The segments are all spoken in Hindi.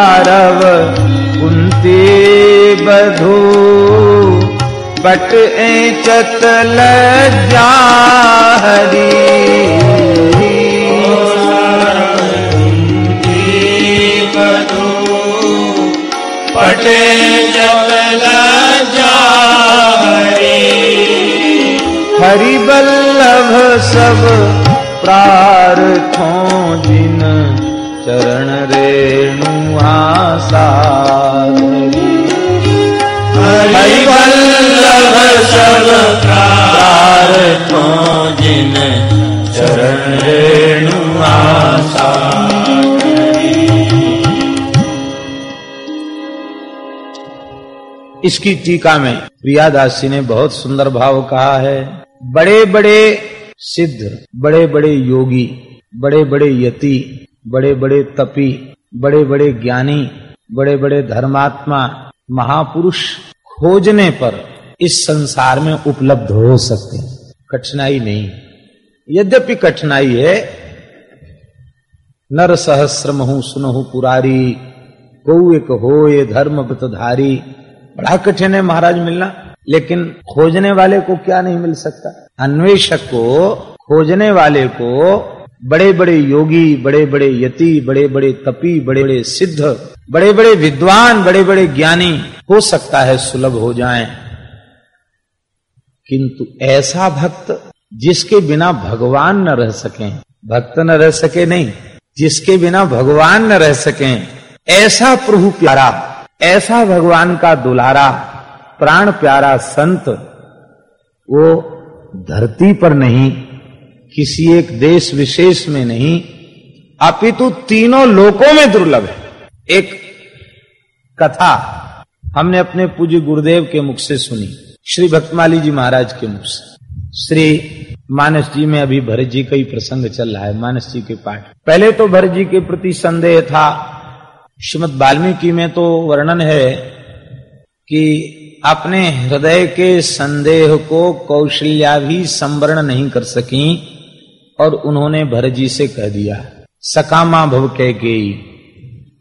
रव कुंती बधू। बट ए चतल जाहरी। पटे चतल हरि बल्लभ सब प्रार्थों जिन चरण रेणु आसारी जिन चरण रेणु आशा इसकी टीका में प्रियादासी ने बहुत सुंदर भाव कहा है। बड़े बड़े सिद्ध बड़े बड़े योगी बड़े बड़े यति बड़े बड़े तपी बड़े बड़े ज्ञानी बड़े बड़े धर्मात्मा, महापुरुष खोजने पर इस संसार में उपलब्ध हो सकते हैं। कठिनाई नहीं। यद्यपि कठिनाई है नर सहस्र महु सुनहु पुरारी को एक हो ये धर्म व्रतधारी बड़ा कठिन है महाराज मिलना, लेकिन खोजने वाले को क्या नहीं मिल सकता? अन्वेषक को, खोजने वाले को बड़े बड़े योगी बड़े बड़े यति बड़े बड़े तपी बड़े बड़े सिद्ध बड़े बड़े विद्वान बड़े बड़े ज्ञानी हो सकता है सुलभ हो जाएँ। किंतु ऐसा भक्त जिसके बिना भगवान न रह सके, भक्त न रह सके नहीं, जिसके बिना भगवान न रह सके, ऐसा प्रभु प्यारा, ऐसा भगवान का दुलारा, प्राण प्यारा संत, वो धरती पर नहीं किसी एक देश विशेष में नहीं, अपितु तीनों लोकों में दुर्लभ है। एक कथा हमने अपने पूज्य गुरुदेव के मुख से सुनी, श्री भक्तमाली जी महाराज के मुख से। श्री मानस जी में अभी भरत जी का ही प्रसंग चल रहा है, मानस जी के पाठ। पहले तो भरत जी के प्रति संदेह था, श्रीमद वाल्मीकि में तो वर्णन है कि अपने हृदय के संदेह को कौशल्या भी संवरण नहीं कर सकी। और उन्होंने भरत जी से कह दिया, सकामा भव कह के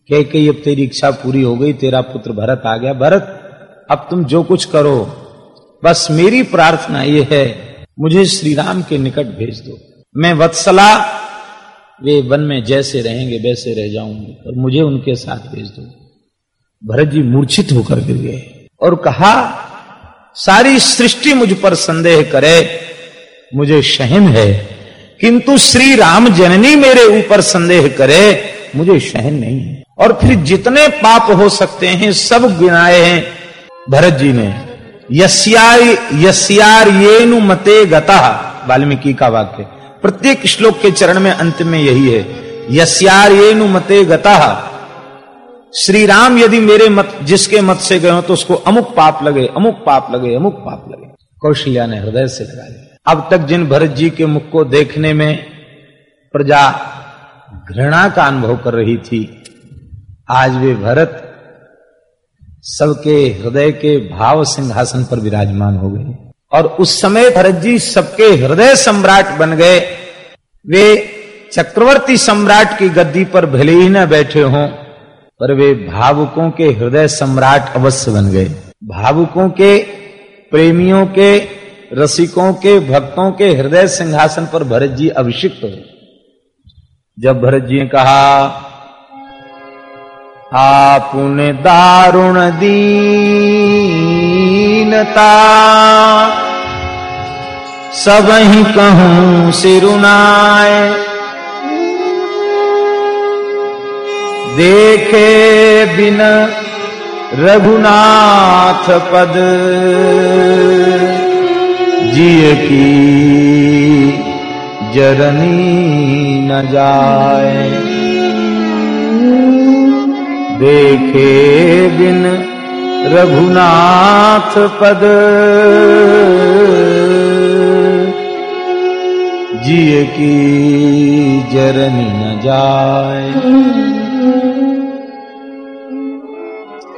कह के अब तेरी इच्छा पूरी हो गई, तेरा पुत्र भरत आ गया। भरत, अब तुम जो कुछ करो, बस मेरी प्रार्थना ये है, मुझे श्री राम के निकट भेज दो। मैं वत्सला, वे वन में जैसे रहेंगे, वैसे रह जाऊँगी, और मुझे उनके साथ भेज दो। भरत जी मूर्छित होकर गिर गए और कहा, सारी सृष्टि मुझ पर संदेह करे, मुझे सहन है। किंतु श्री राम जननी मेरे ऊपर संदेह करे, मुझे सहन नहीं है। और फिर जितने पाप हो सकते हैं, सब गिनाए हैं। भरत जी ने यस्यार ये नु मते गता, वाल्मीकि का वाक्य। प्रत्येक श्लोक के चरण में अंत में यही है, यस्यार ये नु मते गता। श्री राम यदि मेरे मत, जिसके मत से गए हो तो उसको अमुक पाप लगे, अमुक पाप लगे, अमुक पाप लगे। कौशल्या ने हृदय से लगा लिया। अब तक जिन भरत जी के मुख को देखने में प्रजा घृणा का अनुभव कर रही थी, आज वे भरत सबके हृदय के भाव सिंहासन पर विराजमान हो गए। और उस समय भरत जी सबके हृदय सम्राट बन गए। वे चक्रवर्ती सम्राट की गद्दी पर भले ही न बैठे हों, पर वे भावुकों के हृदय सम्राट अवश्य बन गए। भावुकों के, प्रेमियों के रसिकों के, भक्तों के हृदय सिंहासन पर भरत जी अभिषिक्त हुए। जब भरत जी ने कहा, आपुन दारुण दीनता, सब ही कहूँ सिरुनाए देखे बिन रघुनाथ पद जिय की जरनी न जाए। देखे बिन रघुनाथ पद। जिय की जरनी न जाए।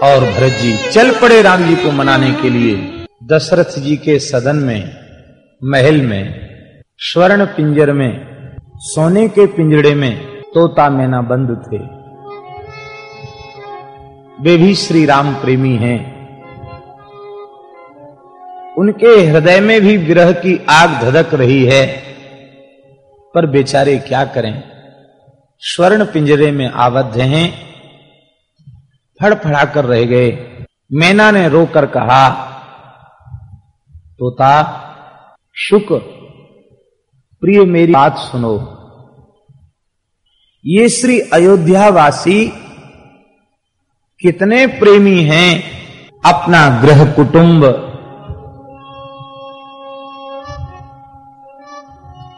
और भरत जी चल पड़े राम जी को मनाने के लिए। दशरथ जी के सदन में, महल में, स्वर्ण पिंजर में, सोने के पिंजड़े में तोता मैना बंद थे। वे भी श्री राम प्रेमी हैं। उनके हृदय में भी विरह की आग धधक रही है। पर बेचारे क्या करें? स्वर्ण पिंजरे में आबद्ध हैं फड़फड़ा कर रह गए। मैना ने रोकर कहा तोता शुक प्रिय मेरी बात सुनो। ये श्री अयोध्यावासी कितने प्रेमी हैं अपना ग्रह कुटुंब।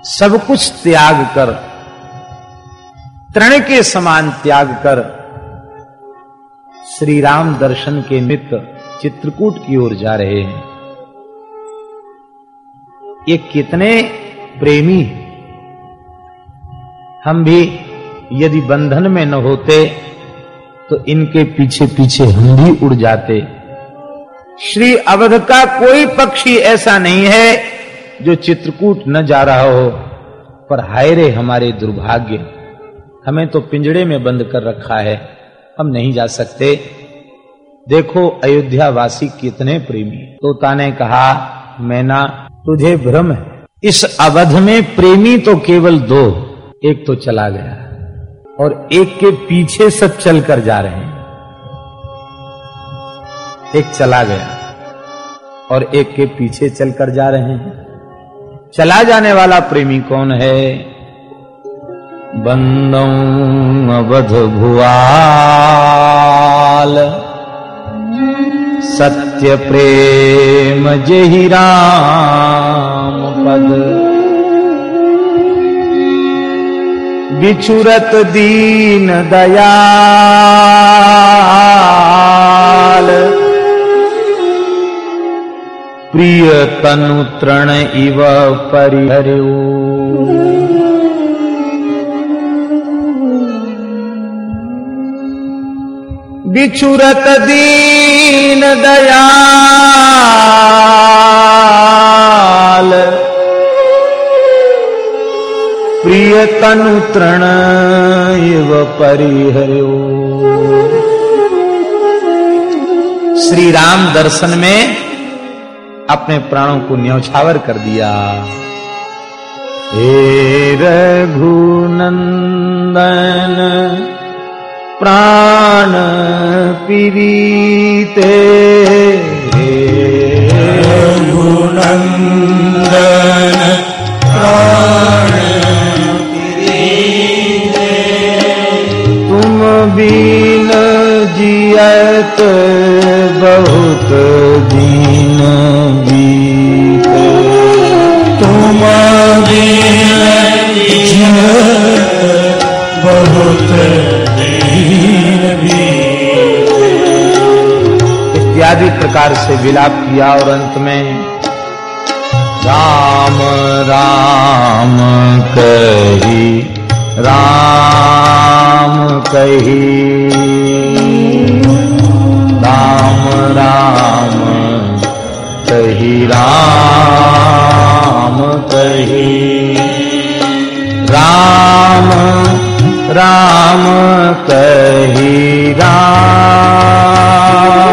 सब कुछ त्याग कर, तृण के समान त्याग कर, श्री राम दर्शन के नित्य चित्रकूट की ओर जा रहे हैं। ये कितने प्रेमी हम भी यदि बंधन में न होते तो इनके पीछे पीछे हम भी उड़ जाते। श्री अवध का कोई पक्षी ऐसा नहीं है जो चित्रकूट न जा रहा हो, पर हाय रे हमारे दुर्भाग्य, हमें तो पिंजड़े में बंद कर रखा है, हम नहीं जा सकते। देखो अयोध्या वासी कितने प्रेमी तोता ने कहा, मैना तुझे भ्रम है। इस अवध में प्रेमी तो केवल दो, एक तो चला गया और एक के पीछे सब चल कर जा रहे हैं। एक चला गया और एक के पीछे चलकर जा रहे हैं। चला जाने वाला प्रेमी कौन है? बंदौ, अवध भुआल सत्य प्रेम जही राम पद। बिछुरत दीन दयाल। प्रिय तनु तृण इव परिहर्यो बिछुरत दीन दयाल। प्रिय तनु तृण इव परिहर्यो। श्री राम दर्शन में अपने प्राणों को न्यौछावर कर दिया। हे रघुनंदन प्राण पीरीते रघुनंदन प्राण तुम बीन जियत इत्यादि प्रकार से विलाप किया और अंत में राम राम कही राम कही। राम राम कही राम कही। राम राम कही, राम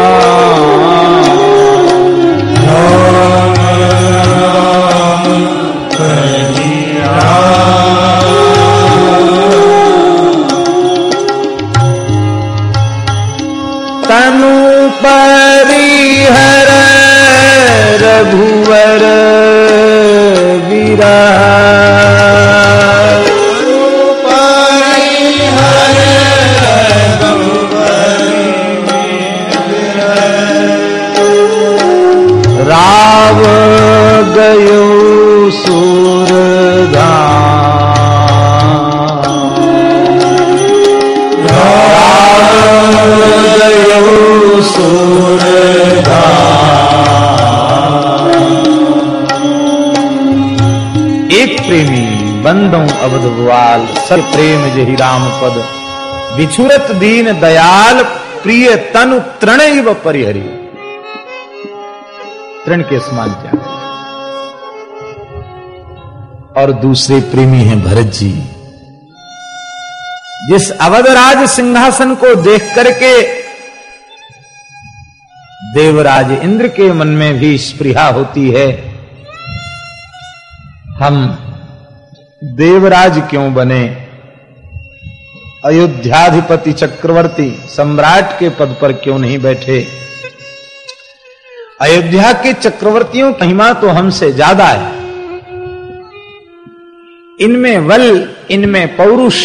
अवध बुआल सब प्रेम जही राम पद। बिछुरत दीन दयाल, प्रिय तनु तृण व परिहरी। तृण के समान क्या और दूसरे प्रेमी हैं भरत जी। जिस अवधराज सिंहासन को देख करके देवराज इंद्र के मन में भी स्प्रिया होती है, हम देवराज क्यों बने? अयोध्याधिपति चक्रवर्ती सम्राट के पद पर क्यों नहीं बैठे? अयोध्या के चक्रवर्तियों की महिमा तो हमसे ज़्यादा है। इनमें बल इनमें पौरुष,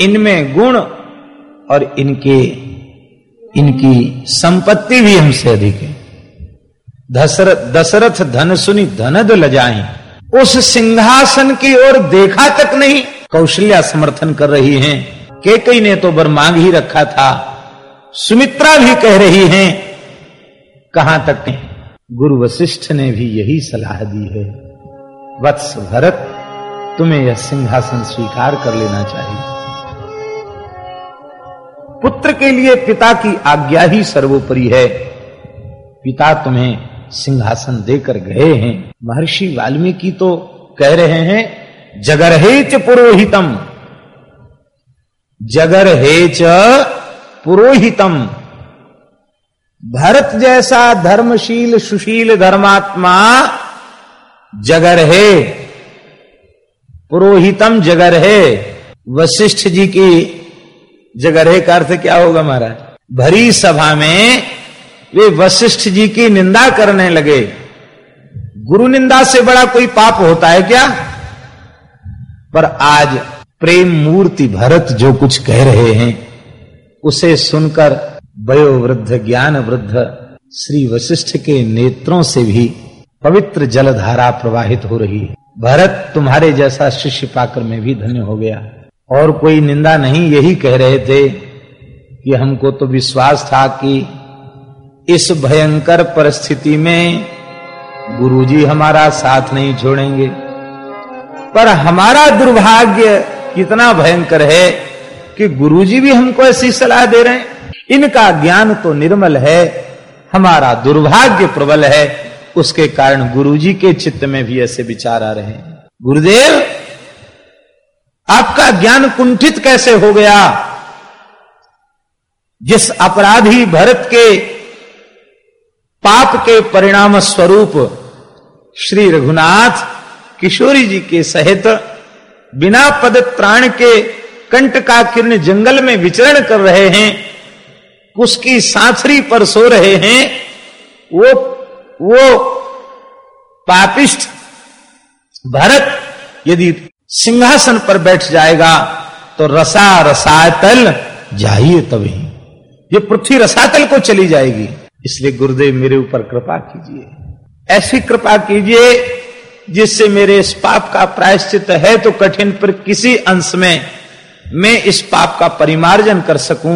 इनमें गुण और इनके, इनकी संपत्ति भी हमसे अधिक है। दशरथ दशरथ धन सुनी धनद लजाए उस सिंहासन की ओर देखा तक नहीं। कौशल्या समर्थन कर रही हैं। केकई ने तो बर मांग ही रखा था। सुमित्रा भी कह रही हैं, कहाँ तक नहीं गुरु वशिष्ठ ने भी यही सलाह दी है। वत्स भरत, तुम्हें यह सिंहासन स्वीकार कर लेना चाहिए। पुत्र के लिए पिता की आज्ञा ही सर्वोपरि है। पिता तुम्हें सिंहासन देकर गए हैं। महर्षि वाल्मीकि तो कह रहे हैं जगर हेच पुरोहितम। जगर हेच पुरोहितम। भरत जैसा धर्मशील, सुशील धर्मात्मा जगर है पुरोहितम जगर है वशिष्ठ जी की जगरहे का अर्थ क्या होगा महाराज? भरी सभा में वे वशिष्ठ जी की निंदा करने लगे। गुरु निंदा से बड़ा कोई पाप होता है क्या? पर आज प्रेम मूर्ति भरत जो कुछ कह रहे हैं, उसे सुनकर वयो वृद्ध ज्ञान वृद्ध श्री वशिष्ठ के नेत्रों से भी पवित्र जलधारा प्रवाहित हो रही है। भरत तुम्हारे जैसा शिष्य पाकर में भी धन्य हो गया। और कोई निंदा नहीं, यही कह रहे थे कि हमको तो विश्वास था कि इस भयंकर परिस्थिति में गुरुजी हमारा साथ नहीं छोड़ेंगे। पर हमारा दुर्भाग्य कितना भयंकर है कि गुरुजी भी हमको ऐसी सलाह दे रहे हैं। इनका ज्ञान तो निर्मल है, हमारा दुर्भाग्य प्रबल है, उसके कारण गुरुजी के चित्त में भी ऐसे विचार आ रहे हैं। गुरुदेव, आपका ज्ञान कुंठित कैसे हो गया? जिस अपराधी भरत के पाप के परिणाम स्वरूप श्री रघुनाथ किशोरी जी के सहित बिना पद त्राण के कंट का किरण जंगल में विचरण कर रहे हैं, उसकी साथरी पर सो रहे हैं, वो वो पापिष्ठ भरत यदि सिंहासन पर बैठ जाएगा तो रसा रसातल जाइए तभी ये पृथ्वी रसातल को चली जाएगी। इसलिए गुरुदेव मेरे ऊपर कृपा कीजिए। ऐसी कृपा कीजिए जिससे मेरे इस पाप का प्रायश्चित है तो कठिन पर किसी अंश में मैं इस पाप का परिमार्जन कर सकूँ।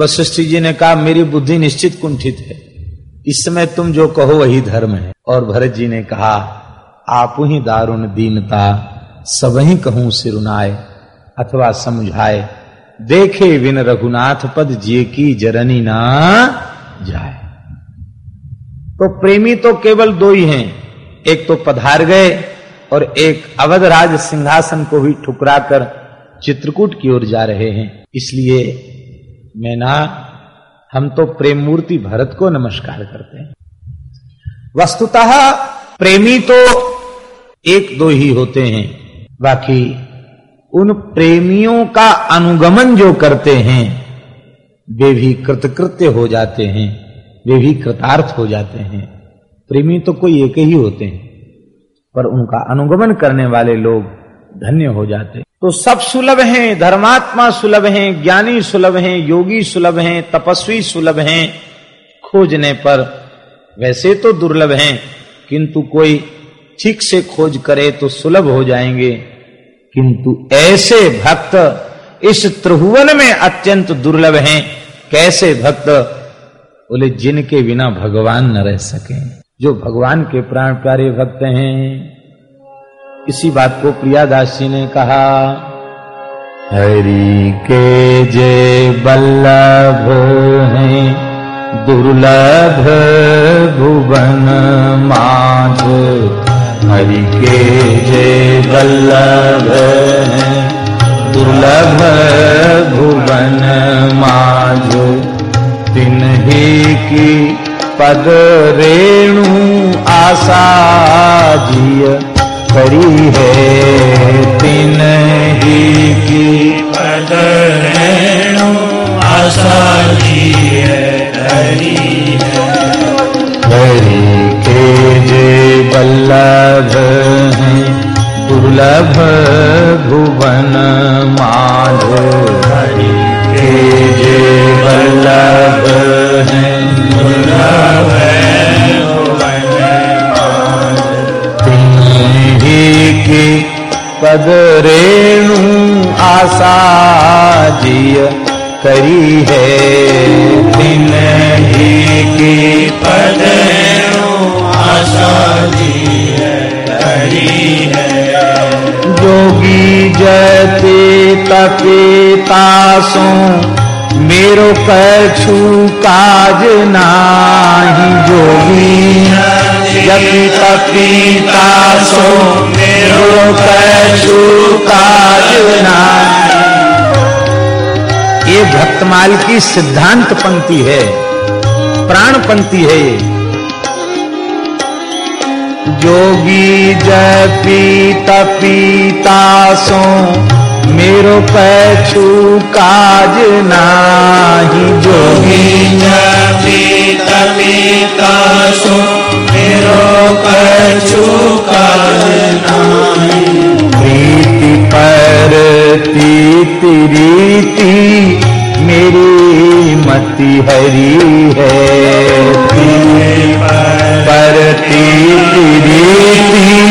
वशिष्ठ जी ने कहा, मेरी बुद्धि निश्चित कुंठित है। इस समय तुम जो कहो वही धर्म है। और भरत जी ने कहा, आप ही दारुण दीनता, सब ही कहूँ सिरुनाए अथवा समझाए देखे विन रघुनाथ पद जिये की जरनी ना तो प्रेमी तो केवल दो ही हैं। एक तो पधार गए और एक अवधराज सिंहासन को भी ठुकरा कर चित्रकूट की ओर जा रहे हैं। इसलिए मैं ना हम तो प्रेम मूर्ति भरत को नमस्कार करते हैं। वस्तुतः प्रेमी तो एक दो ही होते हैं। बाकी उन प्रेमियों का अनुगमन जो करते हैं, वे भी कृतकृत्य हो जाते हैं। वे भी कृतार्थ हो जाते हैं। प्रेमी तो कोई एक ही होते हैं, पर उनका अनुगमन करने वाले लोग धन्य हो जाते तो सब सुलभ हैं, धर्मात्मा सुलभ हैं, ज्ञानी सुलभ हैं, योगी सुलभ हैं, तपस्वी सुलभ हैं। खोजने पर वैसे तो दुर्लभ हैं, किंतु कोई ठीक से खोज करे तो सुलभ हो जाएँगे। किंतु ऐसे भक्त इस त्रिभुवन में अत्यंत दुर्लभ हैं, कैसे भक्त बोले, जिनके बिना भगवान न रह सके, जो भगवान के प्राण प्यारे भक्त हैं। इसी बात को प्रियादास जी ने कहा, हरि के जय बल्लभ हैं, दुर्लभ भुवन माझ हरि के जय वल्लभ दुर्लभ भुवन माझ तिन्ही की पद रेणु आशा जिय करी है दिन ही की। पद रेणु आशा जी हरी हरि के जे बल्लभ हैं दुर्लभ भुवन माध। पद रेणु आशा जिय करी है। दिन ही की पद आशा जी हरी जोगी जते तपेतासो मेरो कछु काज नाही। जोगी जति नाही ये भक्तमाल की सिद्धांत पंक्ति है, प्राण पंक्ति है ये। जोगी जपी तपीतासो मेरो कछु काज नाही। जोगी पीता पीता सो मेरो कछु प्रीति पर रीति, मेरी मति हरी है। पर तीति रीति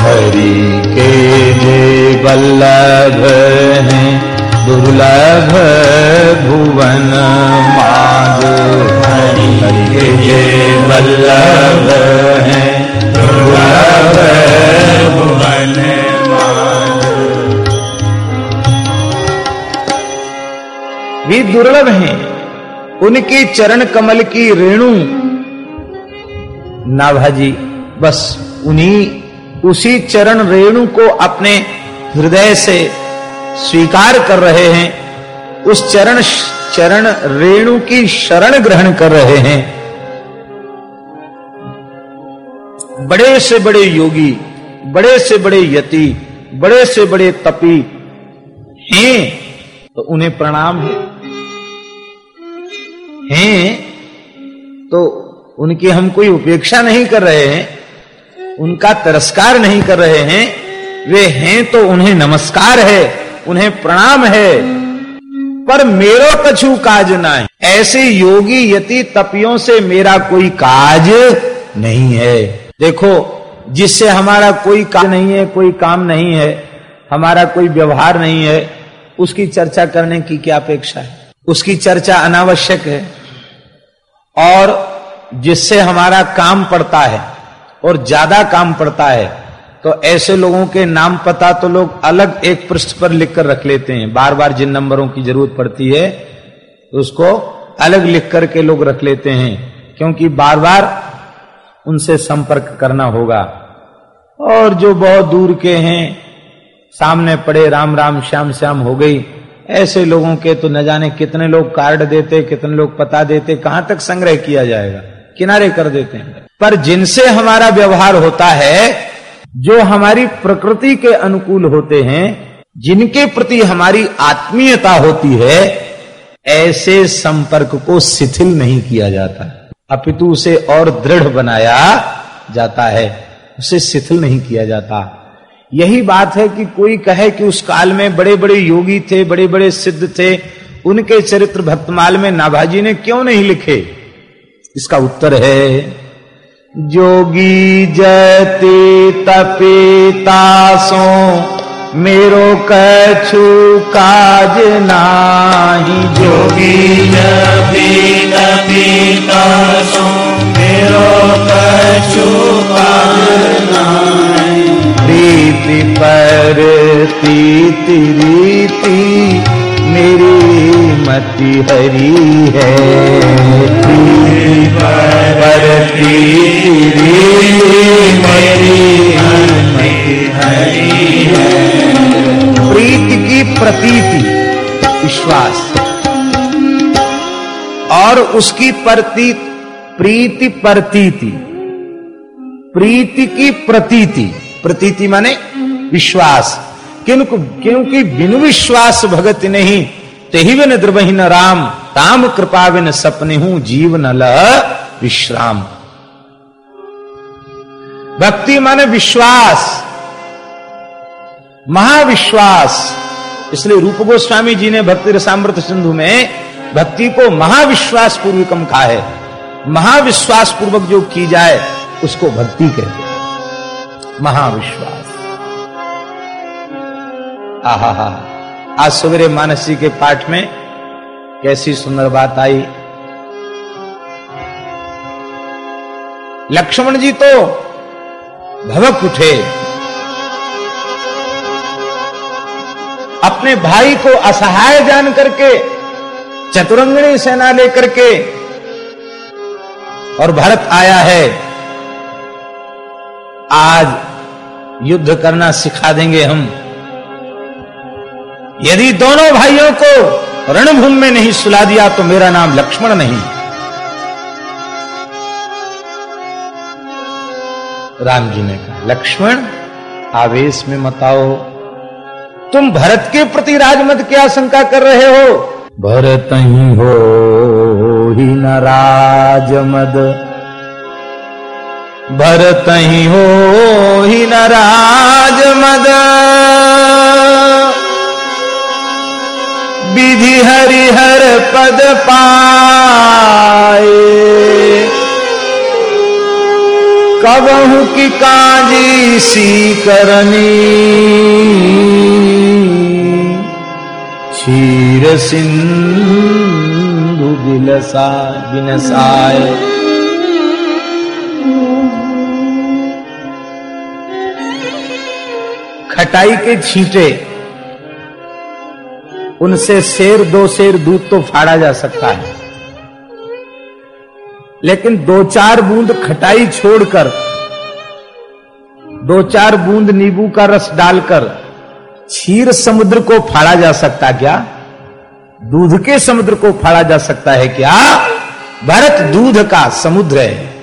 हरि के जे हैं, दुर्लभ भुवन। हरि जे बल्लभ हैं। दुर्लभ भुवन भी दुर्लभ हैं। उनके चरण कमल की रेणु। नाभाजी बस उन्हीं, उसी चरण रेणु को अपने हृदय से स्वीकार कर रहे हैं। उस चरण चरण रेणु की शरण ग्रहण कर रहे हैं। बड़े से बड़े योगी, बड़े से बड़े यति, बड़े से बड़े तपी हैं तो उन्हें प्रणाम है। हैं तो उनकी हम कोई उपेक्षा नहीं कर रहे हैं, उनका तिरस्कार नहीं कर रहे हैं, वे हैं तो उन्हें नमस्कार है, उन्हें प्रणाम है। पर मेरो कछु काज ना है ऐसे योगी यति तपियों से मेरा कोई काज नहीं है। देखो, जिससे हमारा कोई काम नहीं है, कोई काम नहीं है, हमारा कोई व्यवहार नहीं है, उसकी चर्चा करने की क्या अपेक्षा है? उसकी चर्चा अनावश्यक है। और जिससे हमारा काम पड़ता है, और ज़्यादा काम पड़ता है तो ऐसे लोगों के नाम पता तो लोग अलग एक पृष्ठ पर लिखकर रख लेते हैं। बार बार जिन नंबरों की ज़रूरत पड़ती है, उसको अलग लिख करके लोग रख लेते हैं, क्योंकि बार बार उनसे संपर्क करना होगा। और जो बहुत दूर के हैं, सामने पड़े राम राम श्याम श्याम हो गई, ऐसे लोगों के तो न जाने कितने लोग कार्ड देते, कितने लोग पता देते, कहाँ तक संग्रह किया जाएगा? किनारे कर देते हैं। पर जिनसे हमारा व्यवहार होता है जो हमारी प्रकृति के अनुकूल होते हैं, जिनके प्रति हमारी आत्मीयता होती है, ऐसे संपर्क को शिथिल नहीं किया जाता। अपितु उसे और दृढ़ बनाया जाता है, उसे शिथिल नहीं किया जाता। यही बात है कि कोई कहे कि उस काल में बड़े बड़े योगी थे बड़े बड़े सिद्ध थे, उनके चरित्र भक्तमाल में नाभाजी ने क्यों नहीं लिखे? इसका उत्तर है जोगी जते तपेतासो मेरो कछु काज नाही। जोगी पीता पीता सो मेरो कछु प्रीति पर रीति मेरी मति हरी है। हरी प्रीति की प्रतीति, विश्वास। और उसकी प्रती, प्रीति प्रतीति। प्रीति की प्रतीति प्रतीति माने विश्वास। क्योंकि बिनु विश्वास भगत नहीं। तेहि बिन द्रवहीन राम, ताम कृपा बिन सपने हूँ जीवन ल विश्राम। भक्ति माने विश्वास, महाविश्वास। इसलिए रूप गोस्वामी जी ने भक्ति रसामृत सिंधु में भक्ति को महाविश्वास पूर्वकम कहा है। महाविश्वास पूर्वक जो की जाए, उसको भक्ति कहते हैं। महाविश्वास। आहा हा आज सवेरे मानस जी के पाठ में कैसी सुंदर बात आई। लक्ष्मण जी तो भवक उठे। अपने भाई को असहाय जान करके, चतुरंगणी सेना लेकर के और भरत आया है। आज युद्ध करना सिखा देंगे हम। यदि दोनों भाइयों को रणभूमि में नहीं सुला दिया तो मेरा नाम लक्ष्मण नहीं। राम जी ने कहा, लक्ष्मण, आवेश में मत आओ। तुम भरत के प्रति राजमत की आशंका कर रहे हो। भरत ही हो, ही न राजमद। भरत ही हो, ही न राजमद। विधि हरिहर पद पाए। कबहू की काजी सी करनी क्षीर सिंधु बिलसा बिनसाय खटाई के छींटे उनसे शेर, दो शेर दूध तो फाड़ा जा सकता है। लेकिन दो चार बूंद खटाई छोड़कर, दो चार बूंद नींबू का रस डालकर क्षीर समुद्र को फाड़ा जा सकता क्या? दूध के समुद्र को फाड़ा जा सकता है क्या? भरत दूध का समुद्र है।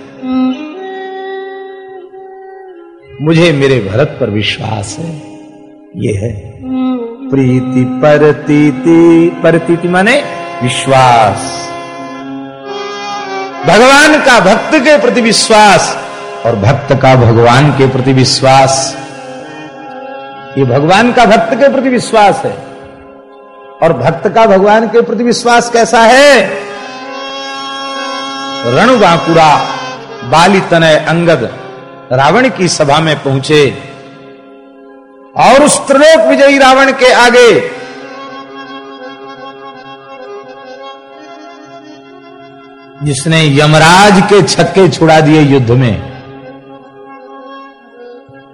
मुझे मेरे भरत पर विश्वास है। ये है। प्रीति परतीति परतीति माने विश्वास। भगवान का भक्त के प्रति विश्वास और भक्त का भगवान के प्रति विश्वास। ये भगवान का भक्त के प्रति विश्वास है। और भक्त का भगवान के प्रति विश्वास कैसा है? रण बांकुड़ा बाली तनय अंगद, रावण की सभा में पहुँचे। और उस त्रिलोक विजयी रावण के आगे। जिसने यमराज के छक्के छुड़ा दिए युद्ध में।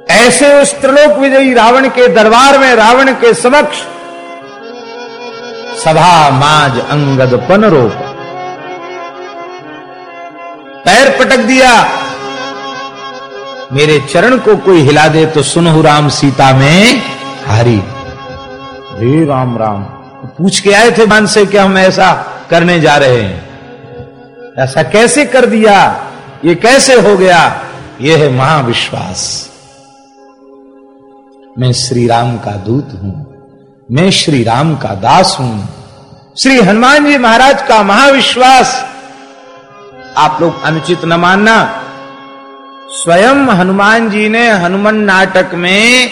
ऐसे उस त्रिलोक विजयी रावण के दरबार में रावण के समक्ष सभा, माज, अंगद पन रोप पैर पटक दिया। मेरे चरण को कोई हिला दे तो सुनहु राम सीता में हारी। हे राम राम पूछ के आए थे मान से कि हम ऐसा करने जा रहे हैं? ऐसा कैसे कर दिया? ये कैसे हो गया? ये है महाविश्वास। मैं श्री राम का दूत हूँ, मैं श्री राम का दास हूँ। श्री हनुमान जी महाराज का महाविश्वास। आप लोग अनुचित न मानना स्वयं हनुमान जी ने हनुमान नाटक में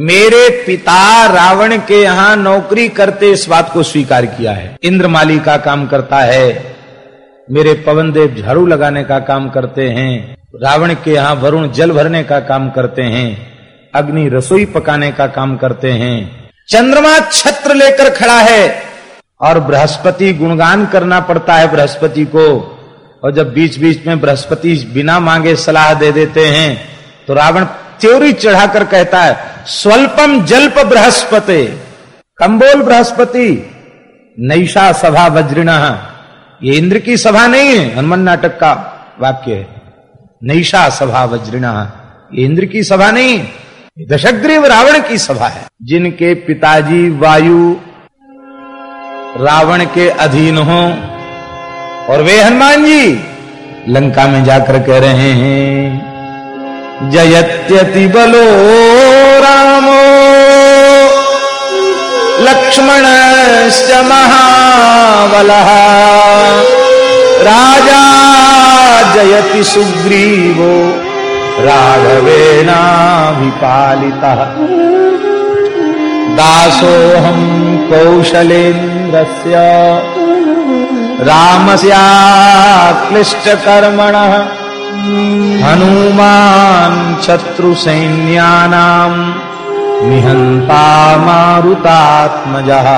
मेरे पिता रावण के यहाँ नौकरी करते इस बात को स्वीकार किया है। इंद्रमाली का काम करता है, मेरे पवन देव झाड़ू लगाने का काम करते हैं, रावण के यहाँ वरुण जल भरने का काम करते हैं, अग्नि रसोई पकाने का काम करते हैं। चंद्रमा छत्र लेकर खड़ा है और बृहस्पति गुणगान करना पड़ता है बृहस्पति को। और जब बीच बीच में बृहस्पति बिना मांगे सलाह दे देते हैं तो रावण त्योरी चढ़ाकर कहता है, स्वल्पम जल्प बृहस्पति। कंबोल बृहस्पति नैशा सभा वज्रिण। ये इंद्र की सभा नहीं है, हनुमान नाटक का वाक्य है। नैशा सभा वज्रिण। ये इंद्र की सभा नहीं है दशग्रीव रावण की सभा है। जिनके पिताजी वायु रावण के अधीन हो और वे हनुमान जी लंका में जाकर कह रहे हैं, जयत्यति बलो रामो। लक्ष्मण महाबल। राजा जयति सुग्रीवो राघवेणाभिपालितः दासोऽहं कौशलेन्द्रस्य रामस्याक्लिष्टकर्मणः हनुमान् शत्रुसैन्यानाम् निहंता मारुतात्मजः।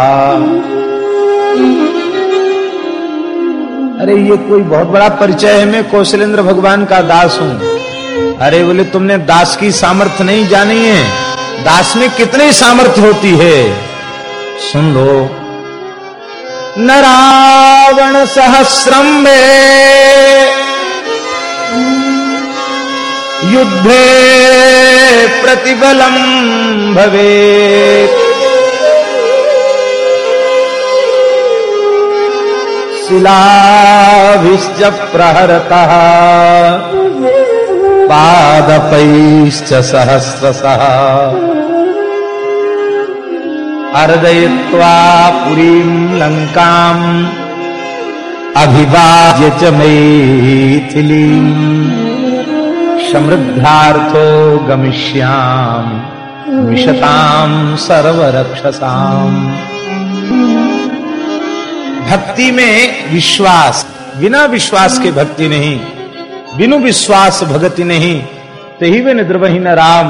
अरे, ये कोई बहुत बड़ा परिचय है, मैं कौशलेंद्र भगवान का दास हूँ। अरे, बोले, तुमने दास की सामर्थ्य नहीं जानी है। दास में कितनी सामर्थ्य होती है? सुन लो न रावण सहस्रम युद्धे प्रतिबलम भवे शिलाभिश्च प्रहरतः पादपैश्च सहस्रशः। अर्दयित्वा पुरीं लङ्काम् अभिवाज्य च मैथिलीम् समृद्धार्थो गमिष्यामि विशताम् भक्ति में विश्वास, बिना विश्वास के भक्ति नहीं, बिनु विश्वास भगति नहीं तही बिन द्रवहीन राम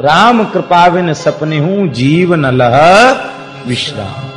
राम कृपाविन सपने हूँ जीवन लह विश्राम।